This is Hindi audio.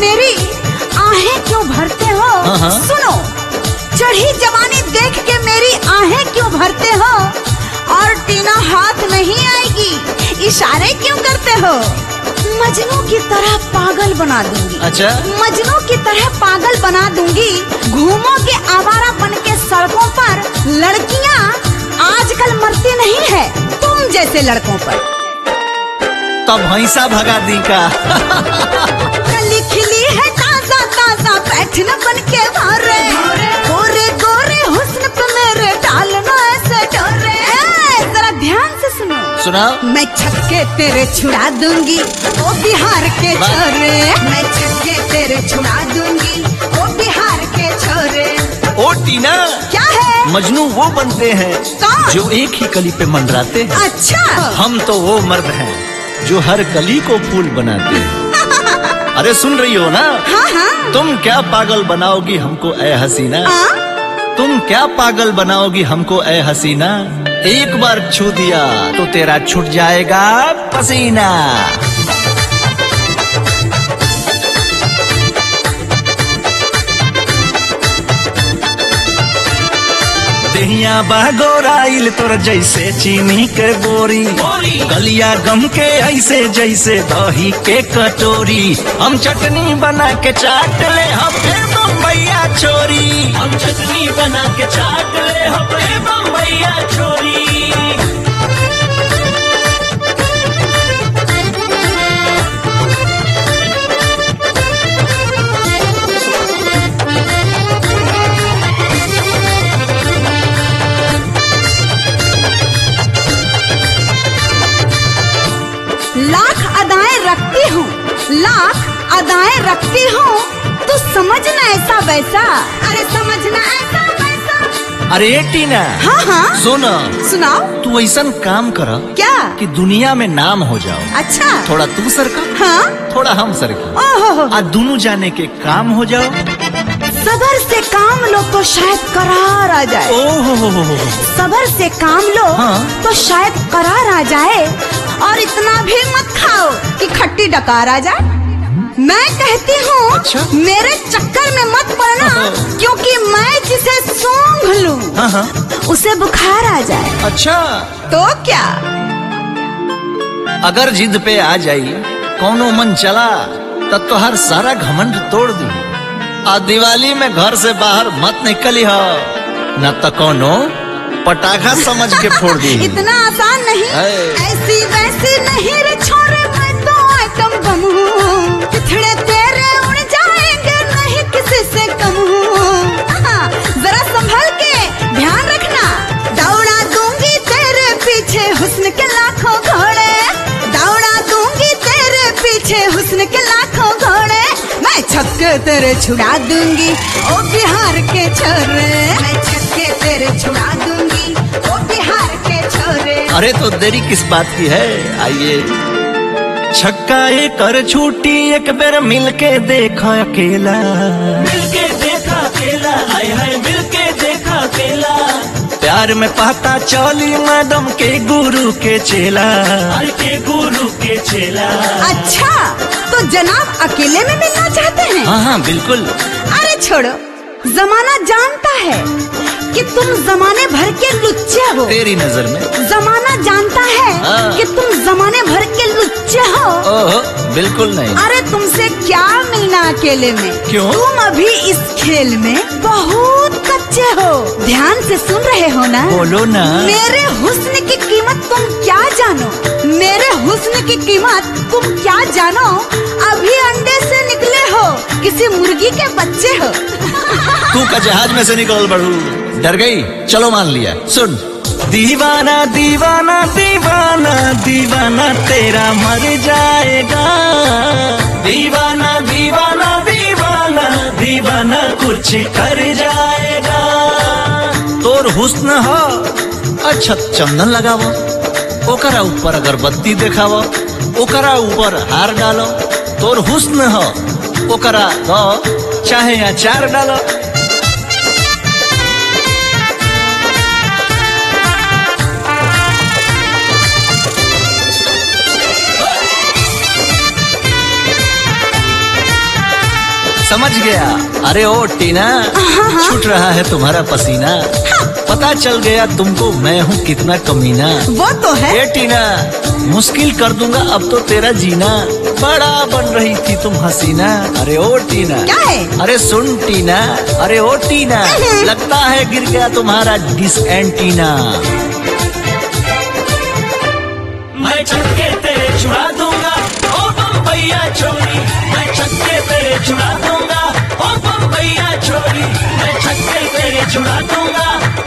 मेरी आहें क्यों भरते हो? हाँ, हाँ। सुनो चढ़ी जवानी देख के मेरी आहें क्यों भरते हो? और टीना हाथ नहीं आएगी इशारे क्यों करते हो? मजनू की तरह पागल बना दूँगी। अच्छा। मजनू की तरह पागल बना दूँगी। घूमो के आवारा बन के सड़कों पर लड़कियाँ आजकल मरती नहीं है तुम जैसे लड़कों पर। तो भैंसा भगा दी का। सुनाओ मैं छक्के तेरे छुड़ा दूँगी। ओ बिहार के छोरे। मैं छक्के तेरे छुड़ा दूँगी। ओ बिहार के छोरे। ओ टीना। क्या है? मजनू वो बनते हैं जो एक ही कली पे मंडराते हैं। अच्छा। हम तो वो मर्द हैं जो हर कली को फूल बनाते हैं। अरे सुन रही हो ना? हाँ हाँ। तुम क्या पागल बनाओगी हमको ए हसीना? हाँ तुम क्या पागल बनाओगी हमको ए हसीना? एक बार छू दिया तो तेरा छूट जाएगा पसीना। देहिया बागोराइल तोर जैसे चीनी के बोरी। गलिया गम के ऐसे जैसे दही के कटोरी। हम चटनी बना के चाट ले हम बम्बैया चोरी। हम चटनी बना के चाट ले हम बम्बैया छोरी रखती हूँ तू समझना ऐसा वैसा। अरे समझना ऐसा वैसा। अरे टीना। हाँ हाँ। सुन। सुनाओ। तू ऐसा काम कर क्या? कि दुनिया में नाम हो जाओ। अच्छा। थोड़ा तू सरका। हाँ। थोड़ा हम सरका। ओहो आ दोनों जाने के काम हो जाओ। सबर से काम लो तो शायद करार आ जाए। ओहो हो हो हो सबर से काम लो हाँ। तो शायद करार आ जाए। और इतना भी मत खाओ कि खट्टी डकार आ जाए। मैं कहती हूँ अच्छा। मेरे चक्कर में मत पड़ना क्योंकि मैं जिसे सूंघ लूँ हाँ हाँ। उसे बुखार आ जाए। अच्छा। तो क्या? अगर जिद पे आ जाई कौनो मन चला तब तो हर सारा घमंड तोड़ दी। आ दिवाली में घर से बाहर मत निकली हो न तो कौनो पटाखा समझ के फोड़ दी। इतना आसान नहीं ऐसी वैसी नहीं रे छोरे तेरे किसी हूँ। ध्यान रखना। दौड़ा दूँगी तेरे पीछे हुस्न के लाखों घोड़े। दौड़ा दूँगी तेरे पीछे हुस्न के लाखों घोड़े। मैं छक्के तेरे छुड़ा दूँगी, ओ बिहार के छोरे। मैं छक्के तेरे छुड़ा दूँगी, ओ बिहार के छोरे। अरे तो देरी किस बात की है? आइए। छक्का एक कर छूटी एक बार मिलके देखा अकेला। मिलके देखा अकेला हाय हाय मिलके देखा अकेला। प्यार में पता चली मैडम के गुरु के चेला। के गुरु के चेला। अच्छा तो जनाब अकेले में मिलना चाहते हैं? हाँ हाँ बिल्कुल। अरे छोड़ो जमाना जानता है। कि तुम जमाने भर के लुच्चे हो। तेरी नज़र में। जमाना जानता है हाँ। कि तुम जमाने भर के लुच्चे हो। ओहो बिल्कुल नहीं। अरे तुमसे क्या मिलना अकेले में? क्यों? तुम अभी इस खेल में बहुत कच्चे हो। ध्यान से सुन रहे हो ना? बोलो ना। मेरे हुस्न की कीमत तुम क्या जानो? मेरे हुस्न की कीमत तुम क्या जानो? अभी अंडे से निकले हो। किसी मुर्गी के बच्चे हो। तू का जहाज़ में से निकल बढ़ू। डर गई? चलो मान लिया। सुन। दीवाना दीवाना दीवाना दीवाना तेरा मर जाएगा। दीवाना दीवाना दीवाना दीवाना कुछ कर जाएगा। तोर हुस्न हो अच्छा चंदन लगावो। ओकरा ऊपर अगरबत्ती देखावो। ओकरा ऊपर हार डालो। तोर हुस्न हो, ओकरा दो, चाहे अचार डालो। समझ गया। अरे ओ टीना छूट रहा है तुम्हारा पसीना। पता चल गया तुमको मैं हूँ कितना कमीना। वो तो है। ए टीना मुश्किल कर दूँगा अब तो तेरा जीना। बड़ा बन रही थी तुम हसीना। अरे ओ टीना। क्या है? अरे सुन टीना। अरे ओ टीना लगता है गिर गया तुम्हारा डिस एंटीना मैं छुड़ा दूँगा।